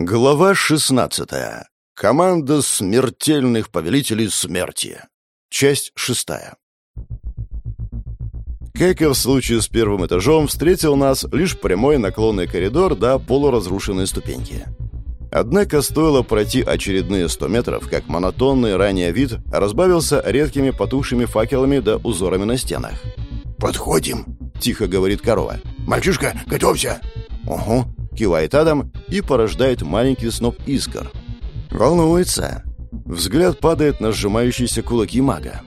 Глава 16. Команда смертельных повелителей смерти. Часть 6. Как и в случае с первым этажом, встретил нас лишь прямой наклонный коридор до полуразрушенной ступеньки. Однако стоило пройти очередные 100 метров, как монотонный ранее вид разбавился редкими потухшими факелами да узорами на стенах. «Подходим», — тихо говорит корова. «Мальчишка, готовься!» «Угу», кивает Адам и порождает маленький сноп искр. Волнуется. Взгляд падает на сжимающиеся кулаки мага.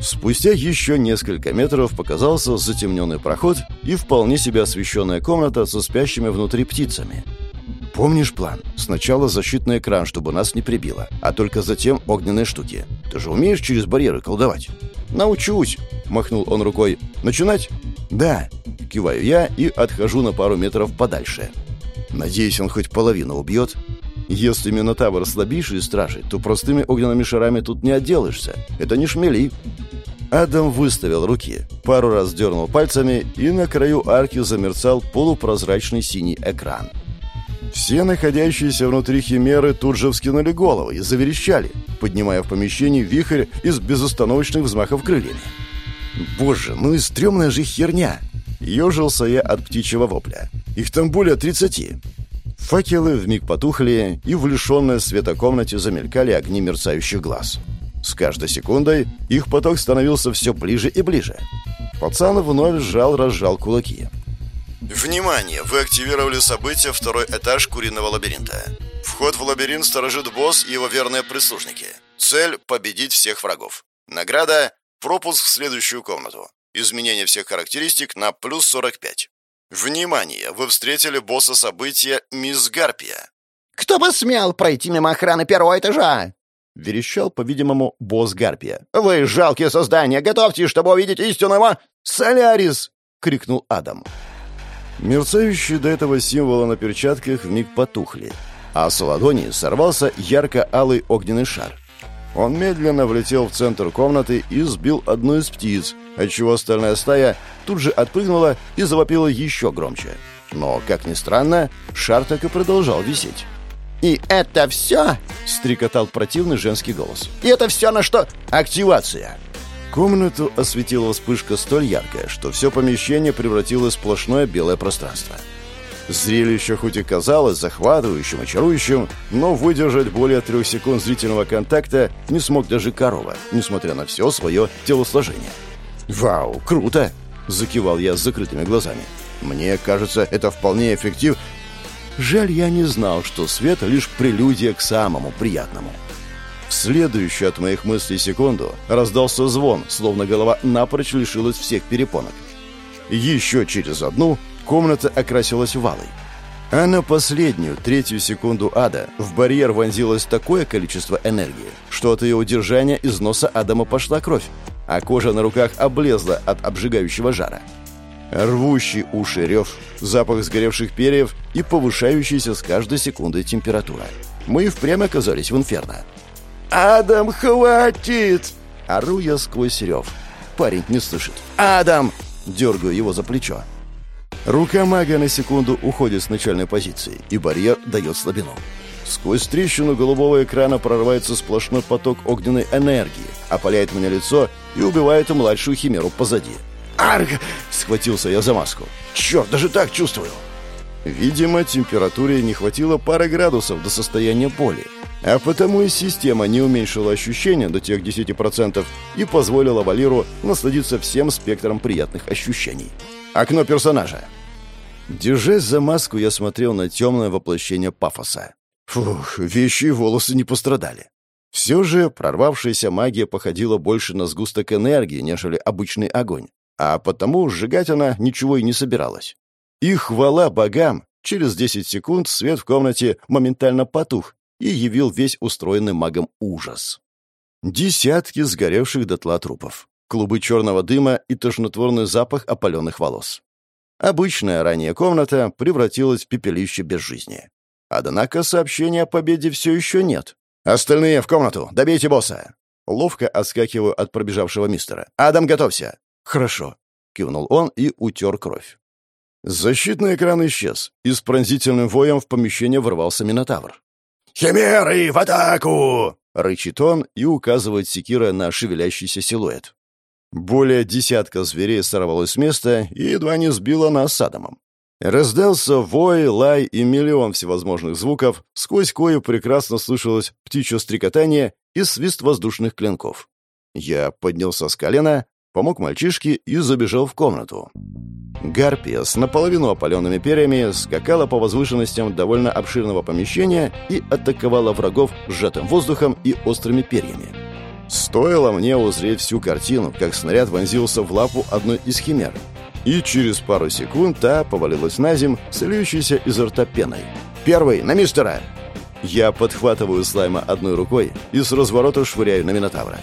Спустя еще несколько метров показался затемненный проход и вполне себе освещенная комната со спящими внутри птицами. Помнишь план? Сначала защитный экран, чтобы нас не прибило, а только затем огненные штуки. Ты же умеешь через барьеры колдовать? Научусь, махнул он рукой. Начинать? Да, киваю я и отхожу на пару метров подальше. Надеюсь, он хоть половину убьет. Если Минотавр слабейший из стражей, то простыми огненными шарами тут не отделаешься. Это не шмели. Адам выставил руки, пару раз дернул пальцами, и на краю арки замерцал полупрозрачный синий экран. Все находящиеся внутри химеры тут же вскинули головы и заверещали, поднимая в помещении вихрь из безостановочных взмахов крыльями. «Боже, ну и стрёмная же херня!» Ёжился я от птичьего вопля. Их там более тридцати. Факелы вмиг потухли, и в лишенной света комнате замелькали огни мерцающих глаз. С каждой секундой их поток становился все ближе и ближе. Пацан вновь сжал-разжал кулаки. Внимание! Вы активировали событие второй этаж куриного лабиринта. Вход в лабиринт сторожит босс и его верные прислужники. Цель — победить всех врагов. Награда — пропуск в следующую комнату. Изменение всех характеристик на плюс 45. Внимание! Вы встретили босса события Мисс Гарпия. «Кто бы смел пройти мимо охраны первого этажа?» Верещал, по-видимому, босс Гарпия. «Вы жалкие создания! Готовьтесь, чтобы увидеть истинного Солярис!» — крикнул Адам. Мерцающие до этого символы на перчатках вмиг потухли, а с ладони сорвался ярко-алый огненный шар. Он медленно влетел в центр комнаты и сбил одну из птиц, отчего остальная стая тут же отпрыгнула и завопила еще громче. Но, как ни странно, шар так и продолжал висеть. «И это все?» — стрекотал противный женский голос. «И это все на что?» «Активация!» Комнату осветила вспышка столь яркая, что все помещение превратилось в сплошное белое пространство. Зрелище хоть и казалось захватывающим и чарующим, но выдержать более трех секунд зрительного контакта не смог даже корова, несмотря на все свое телосложение. «Вау, круто!» — закивал я с закрытыми глазами. «Мне кажется, это вполне эффектив...» Жаль, я не знал, что свет — лишь прелюдия к самому приятному. В следующую от моих мыслей секунду раздался звон, словно голова напрочь лишилась всех перепонок. Еще через одну комната окрасилась валой. А на последнюю, третью секунду ада в барьер вонзилось такое количество энергии, что от ее удержания из носа Адама пошла кровь, а кожа на руках облезла от обжигающего жара. Рвущий уши рев, запах сгоревших перьев и повышающаяся с каждой секундой температура. Мы впрямь оказались в инферно. «Адам, хватит!» Ору я сквозь рев. Парень не слышит. «Адам!» Дергаю его за плечо. Рука мага на секунду уходит с начальной позиции, и барьер дает слабину. Сквозь трещину голубого экрана прорывается сплошной поток огненной энергии, опаляет мне лицо и убивает младшую химеру позади. «Арг!» — схватился я за маску. «Черт, даже так чувствую!» Видимо, температуре не хватило пары градусов до состояния боли, а потому и система не уменьшила ощущения до тех 10% и позволила Валиру насладиться всем спектром приятных ощущений. Окно персонажа. Держась за маску, я смотрел на темное воплощение пафоса. Фух, вещи и волосы не пострадали. Все же прорвавшаяся магия походила больше на сгусток энергии, нежели обычный огонь, а потому сжигать она ничего и не собиралась. И хвала богам, через 10 секунд свет в комнате моментально потух и явил весь устроенный магом ужас. Десятки сгоревших дотла трупов, клубы черного дыма и тошнотворный запах опаленных волос. Обычная ранее комната превратилась в пепелище без жизни. Однако сообщения о победе все еще нет. «Остальные в комнату! Добейте босса!» Ловко отскакиваю от пробежавшего мистера. «Адам, готовься!» «Хорошо», — кивнул он и утер кровь. Защитный экран исчез, и с пронзительным воем в помещение ворвался Минотавр. «Химеры, в атаку!» — рычит он и указывает секира на шевелящийся силуэт. Более десятка зверей сорвалось с места и едва не сбило нас с Адамом. Раздался вой, лай и миллион всевозможных звуков, сквозь кою прекрасно слышалось птичье стрекотание и свист воздушных клинков. Я поднялся с колена, помог мальчишке и забежал в комнату. Гарпия с наполовину опаленными перьями скакала по возвышенностям довольно обширного помещения и атаковала врагов сжатым воздухом и острыми перьями. Стоило мне узреть всю картину, как снаряд вонзился в лапу одной из химер. И через пару секунд та повалилась на земь, сольющейся изо рта пеной. «Первый, на мистера!» Я подхватываю слайма одной рукой и с разворота швыряю на Минотавра.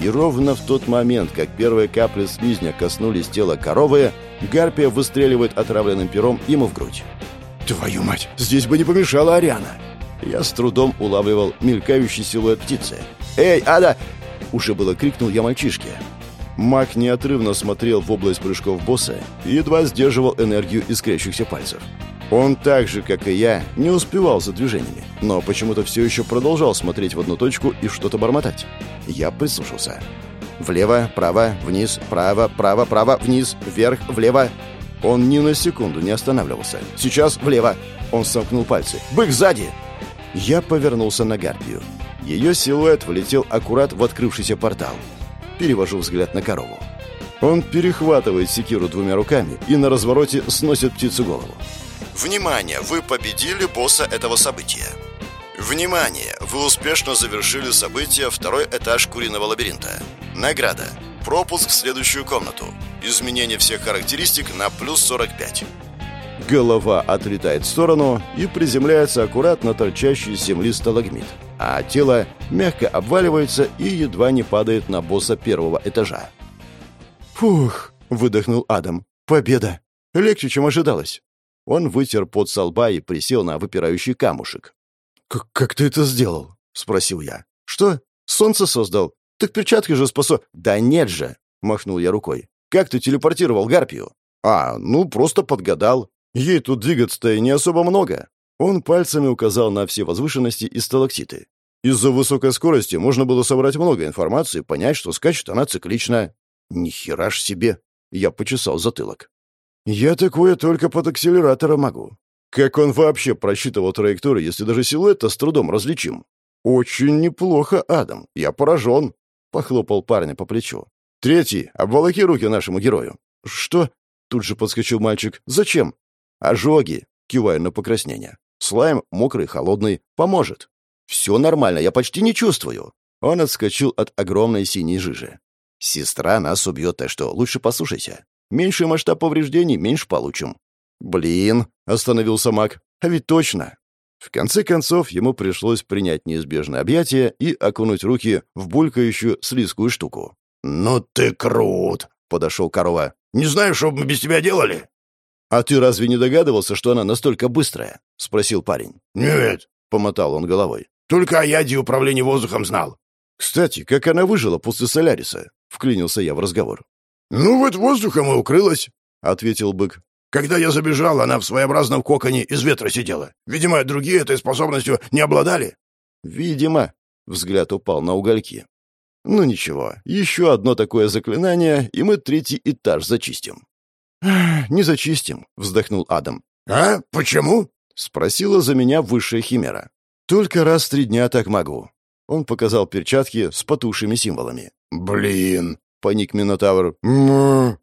И ровно в тот момент, как первые капли слизня коснулись тела коровы, Гарпия выстреливает отравленным пером ему в грудь. «Твою мать, здесь бы не помешала Ариана!» Я с трудом улавливал мелькающий силуэт птицы. «Эй, Ада!» — уже было крикнул я мальчишке. Маг неотрывно смотрел в область прыжков босса и едва сдерживал энергию искрящихся пальцев. Он так же, как и я, не успевал за движениями, но почему-то все еще продолжал смотреть в одну точку и что-то бормотать. Я прислушался. Влево, право, вниз, право, право, право, вниз, вверх, влево. Он ни на секунду не останавливался. Сейчас влево. Он сомкнул пальцы. «Бык сзади!» Я повернулся на Гарпию. Ее силуэт влетел аккурат в открывшийся портал. Перевожу взгляд на корову. Он перехватывает секиру двумя руками и на развороте сносит птицу голову. Внимание! Вы победили босса этого события. Внимание! Вы успешно завершили событие второй этаж куриного лабиринта. Награда. Пропуск в следующую комнату. Изменение всех характеристик на плюс 45. Голова отлетает в сторону и приземляется аккуратно торчащий с земли сталагмит, а тело мягко обваливается и едва не падает на босса первого этажа. «Фух!» — выдохнул Адам. «Победа! Легче, чем ожидалось!» Он вытер пот со лба и присел на выпирающий камушек. «Как, как ты это сделал?» — спросил я. «Что? Солнце создал? Так перчатки же спасо...» «Да нет же!» — махнул я рукой. «Как ты телепортировал Гарпию?» «А, ну, просто подгадал. Ей тут двигаться-то и не особо много». Он пальцами указал на все возвышенности и сталактиты. Из-за высокой скорости можно было собрать много информации, понять, что скачет она циклично. Ни хера ж себе. Я почесал затылок. Я такое только под акселератором могу. Как он вообще просчитывал траекторию, если даже силуэт с трудом различим? Очень неплохо, Адам. Я поражен. Похлопал парня по плечу. Третий, обволоки руки нашему герою. Что? Тут же подскочил мальчик. Зачем? Ожоги. Киваю на покраснение. Слайм мокрый, холодный. Поможет. Все нормально, я почти не чувствую. Он отскочил от огромной синей жижи. Сестра нас убьет, так что лучше послушайся. Меньше масштаб повреждений, меньше получим. Блин, остановился маг. А ведь точно. В конце концов, ему пришлось принять неизбежное объятие и окунуть руки в булькающую слизкую штуку. «Ну ты крут!» — подошел корова. «Не знаю, что бы мы без тебя делали?» «А ты разве не догадывался, что она настолько быстрая?» — спросил парень. «Нет», — помотал он головой. «Только о яде управления воздухом знал». «Кстати, как она выжила после Соляриса?» — вклинился я в разговор. «Ну вот воздухом и укрылась», — ответил бык. «Когда я забежал, она в своеобразном коконе из ветра сидела. Видимо, другие этой способностью не обладали». «Видимо», — взгляд упал на угольки. «Ну ничего, еще одно такое заклинание, и мы третий этаж зачистим». «Не зачистим», — вздохнул Адам. «А? Почему?» — спросила за меня высшая химера. «Только раз в три дня так могу». Он показал перчатки с потушими символами. «Блин!» — паник Минотавр. «М-м-м!»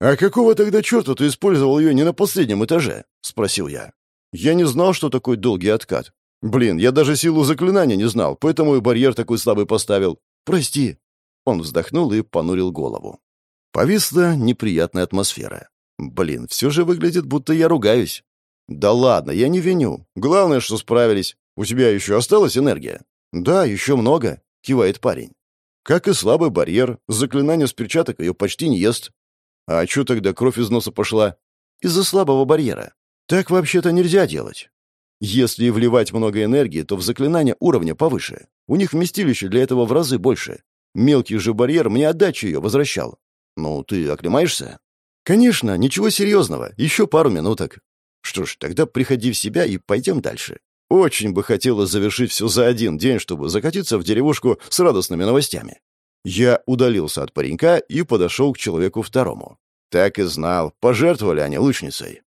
«А какого тогда черта ты использовал ее не на последнем этаже?» — спросил я. «Я не знал, что такой долгий откат. Блин, я даже силу заклинания не знал, поэтому и барьер такой слабый поставил. Прости». Он вздохнул и понурил голову. Повисла неприятная атмосфера. Блин, все же выглядит, будто я ругаюсь. Да ладно, я не виню. Главное, что справились. У тебя еще осталась энергия? Да, еще много, кивает парень. Как и слабый барьер, заклинание с перчаток ее почти не ест. А чё тогда кровь из носа пошла? Из-за слабого барьера. Так вообще-то нельзя делать. Если вливать много энергии, то в заклинание уровня повыше. У них вместилище для этого в разы больше. Мелкий же барьер мне отдачу ее возвращал. Ну, ты оклемаешься? «Конечно, ничего серьезного. Еще пару минуток». «Что ж, тогда приходи в себя и пойдем дальше. Очень бы хотелось завершить все за один день, чтобы закатиться в деревушку с радостными новостями». Я удалился от паренька и подошел к человеку второму. Так и знал, пожертвовали они лучницей.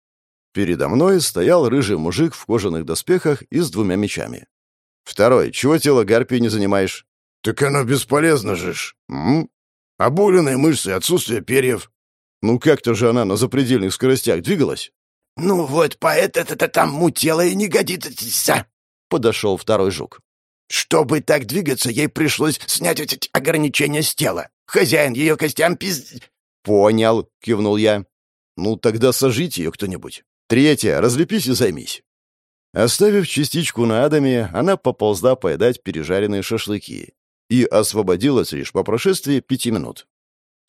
Передо мной стоял рыжий мужик в кожаных доспехах и с двумя мечами. «Второй, чего тело гарпии не занимаешь?» «Так оно бесполезно же ж. «М? Обуленные мышцы, отсутствие перьев». Ну как-то же она на запредельных скоростях двигалась?» «Ну вот поэтому-то тому тело и не годится», — подошел второй жук. «Чтобы так двигаться, ей пришлось снять эти ограничения с тела. Хозяин ее костям пиз...» «Понял», — кивнул я. «Ну тогда сожите ее кто-нибудь. Третья, разлепись и займись». Оставив частичку на Адаме, она поползла поедать пережаренные шашлыки и освободилась лишь по прошествии пяти минут.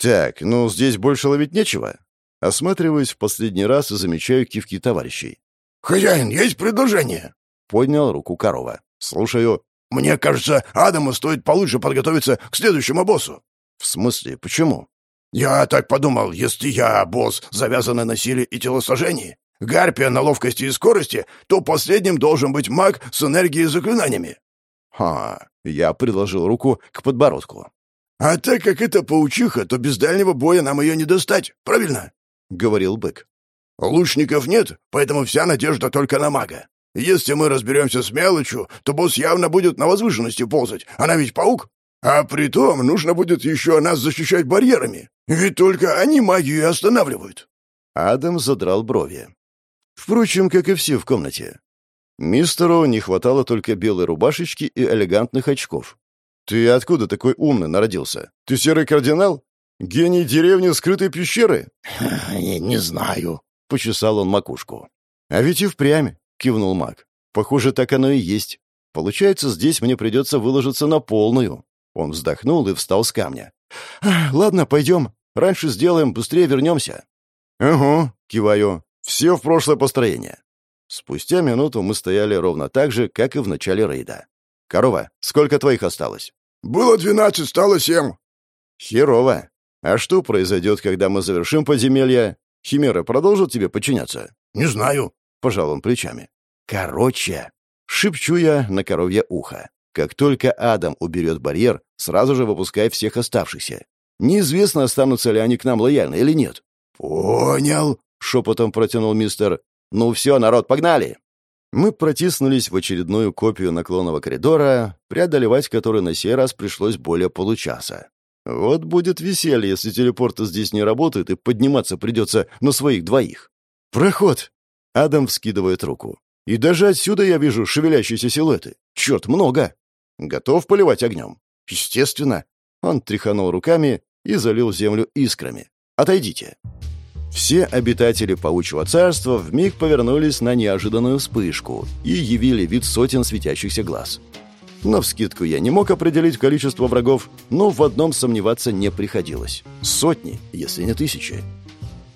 «Так, ну здесь больше ловить нечего?» Осматриваюсь в последний раз и замечаю кивки товарищей. «Хозяин, есть предложение?» Поднял руку корова. «Слушаю». «Мне кажется, Адаму стоит получше подготовиться к следующему боссу». «В смысле? Почему?» «Я так подумал, если я босс, завязанный на силе и телосложении, Гарпия на ловкости и скорости, то последним должен быть маг с энергией и заклинаниями. Ха, я приложил руку к подбородку. А так как это паучиха, то без дальнего боя нам ее не достать, правильно? Говорил бык. Лучников нет, поэтому вся надежда только на мага. Если мы разберемся с мелочью, то босс явно будет на возвышенности ползать. Она ведь паук. А притом нужно будет еще нас защищать барьерами. Ведь только они магию останавливают. Адам задрал брови. Впрочем, как и все в комнате. Мистеру не хватало только белой рубашечки и элегантных очков. «Ты откуда такой умный народился? Ты серый кардинал? Гений деревни скрытой пещеры?» «Не, не знаю», — почесал он макушку. «А ведь и впрямь», — кивнул маг. «Похоже, так оно и есть. Получается, здесь мне придется выложиться на полную». Он вздохнул и встал с камня. «Ладно, пойдем. Раньше сделаем, быстрее вернемся». «Угу», — киваю. Все в прошлое построение. Спустя минуту мы стояли ровно так же, как и в начале рейда. «Корова, сколько твоих осталось?» «Было двенадцать, стало семь». «Херово. А что произойдет, когда мы завершим подземелье? Химеры продолжат тебе подчиняться?» «Не знаю», — пожал он плечами. «Короче», — шепчу я на коровье ухо. «Как только Адам уберет барьер, сразу же выпускай всех оставшихся. Неизвестно, останутся ли они к нам лояльны или нет». «Понял», — шепотом протянул мистер. «Ну все, народ, погнали!» Мы протиснулись в очередную копию наклонного коридора, преодолевать который на сей раз пришлось более получаса. Вот будет веселье, если телепорт здесь не работает, и подниматься придется на своих двоих. «Проход!» — Адам вскидывает руку. «И даже отсюда я вижу шевелящиеся силуэты. Черт, много!» «Готов поливать огнем?» «Естественно!» Он тряханул руками и залил землю искрами. «Отойдите!» Все обитатели паучьего царства вмиг повернулись на неожиданную вспышку и явили вид сотен светящихся глаз. Навскидку я не мог определить количество врагов, но в одном сомневаться не приходилось. Сотни, если не тысячи.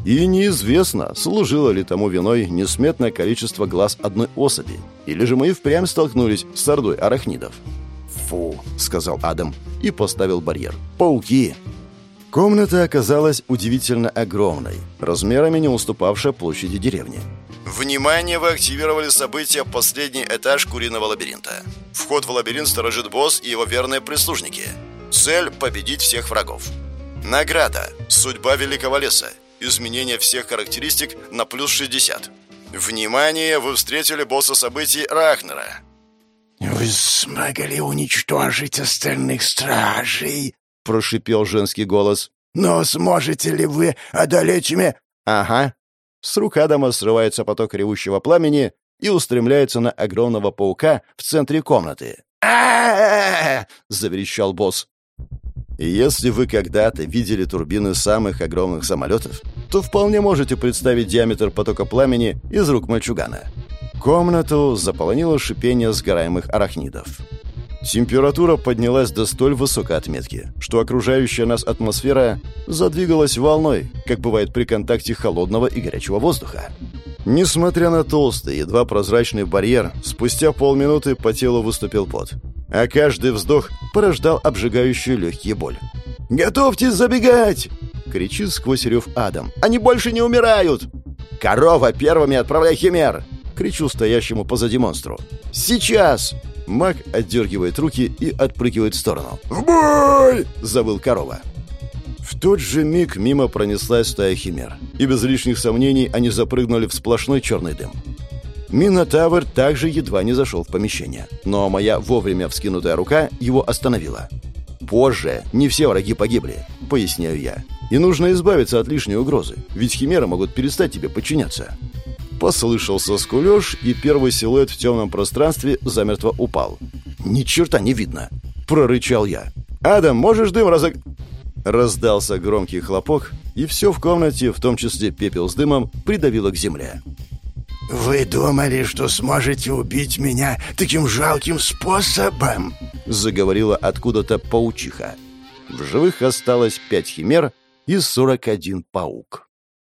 И неизвестно, служило ли тому виной несметное количество глаз одной особи, или же мы и впрямь столкнулись с ордой арахнидов. «Фу», — сказал Адам и поставил барьер. «Пауки!» Комната оказалась удивительно огромной, размерами не уступавшей площади деревни. Внимание, вы активировали события «Последний этаж куриного лабиринта». Вход в лабиринт сторожит босс и его верные прислужники. Цель – победить всех врагов. Награда. Судьба Великого Леса. Изменение всех характеристик на плюс 60. Внимание, вы встретили босса событий Рахнера. «Вы смогли уничтожить остальных стражей?» Прошипел женский голос. «Но сможете ли вы одолеть меня?» «Ага». С рук Адама срывается поток ревущего пламени и устремляется на огромного паука в центре комнаты. а заверещал босс. Если вы когда-то видели турбины самых огромных самолетов, то вполне можете представить диаметр потока пламени из рук мальчугана. Комнату заполонило шипение сгораемых арахнидов. Температура поднялась до столь высокой отметки, что окружающая нас атмосфера задвигалась волной, как бывает при контакте холодного и горячего воздуха. Несмотря на толстый, едва прозрачный барьер, спустя полминуты по телу выступил пот, а каждый вздох порождал обжигающую легкие боль. «Готовьтесь забегать!» — кричит сквозь рев Адам. «Они больше не умирают!» «Корова, первыми отправляй химер!» Кричу стоящему позади монстру. «Сейчас!» Маг отдергивает руки и отпрыгивает в сторону. «В бой!» — завыл корова. В тот же миг мимо пронеслась стая химер, и без лишних сомнений они запрыгнули в сплошной черный дым. Минотавр также едва не зашел в помещение, но моя вовремя вскинутая рука его остановила. «Позже не все враги погибли», — поясняю я. «И нужно избавиться от лишней угрозы, ведь химеры могут перестать тебе подчиняться». Послышался скулеж, и первый силуэт в темном пространстве замертво упал. «Ни черта не видно!» — прорычал я. «Адам, можешь дым разог...» Раздался громкий хлопок, и все в комнате, в том числе пепел с дымом, придавило к земле. «Вы думали, что сможете убить меня таким жалким способом?» — заговорила откуда-то паучиха. В живых осталось пять химер и сорок один паук.